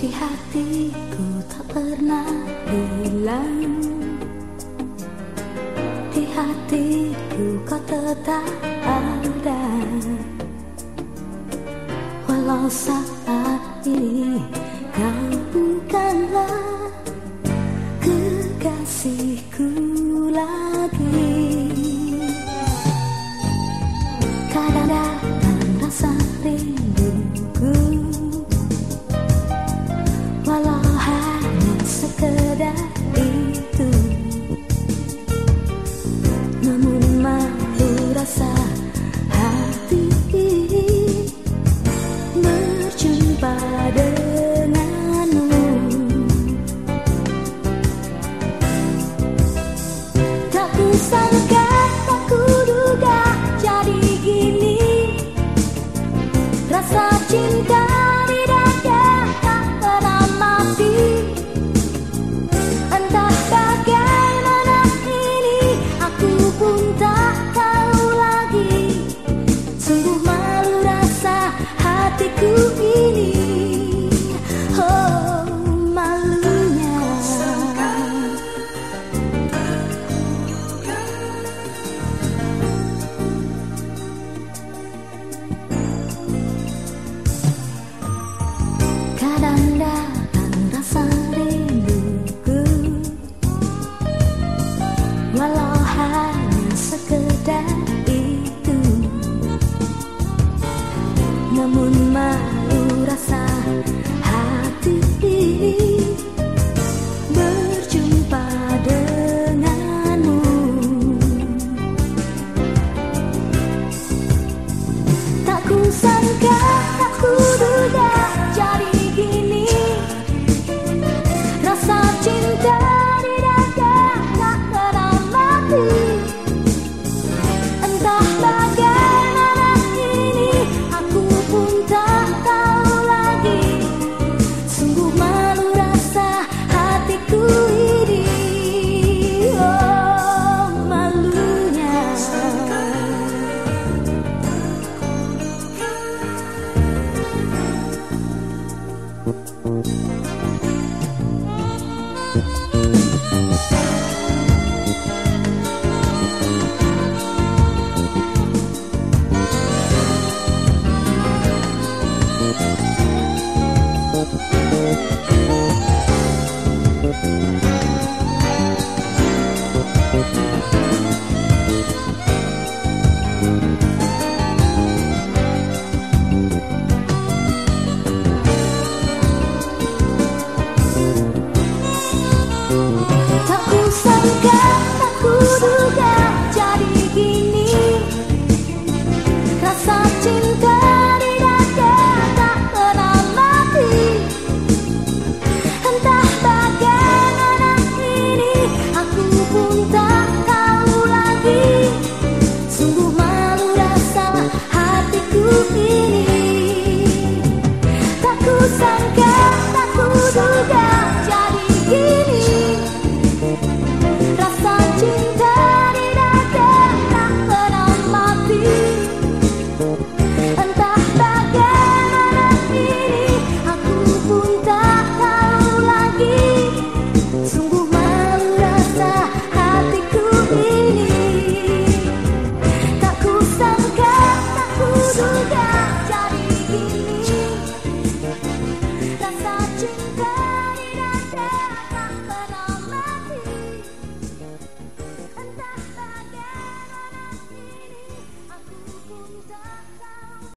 Di hatiku tak pernah hilang. Di hatiku kau tetap ada. Walau saat ini kau bukanlah Kekasihku lagi. Kadang-kadang sangka.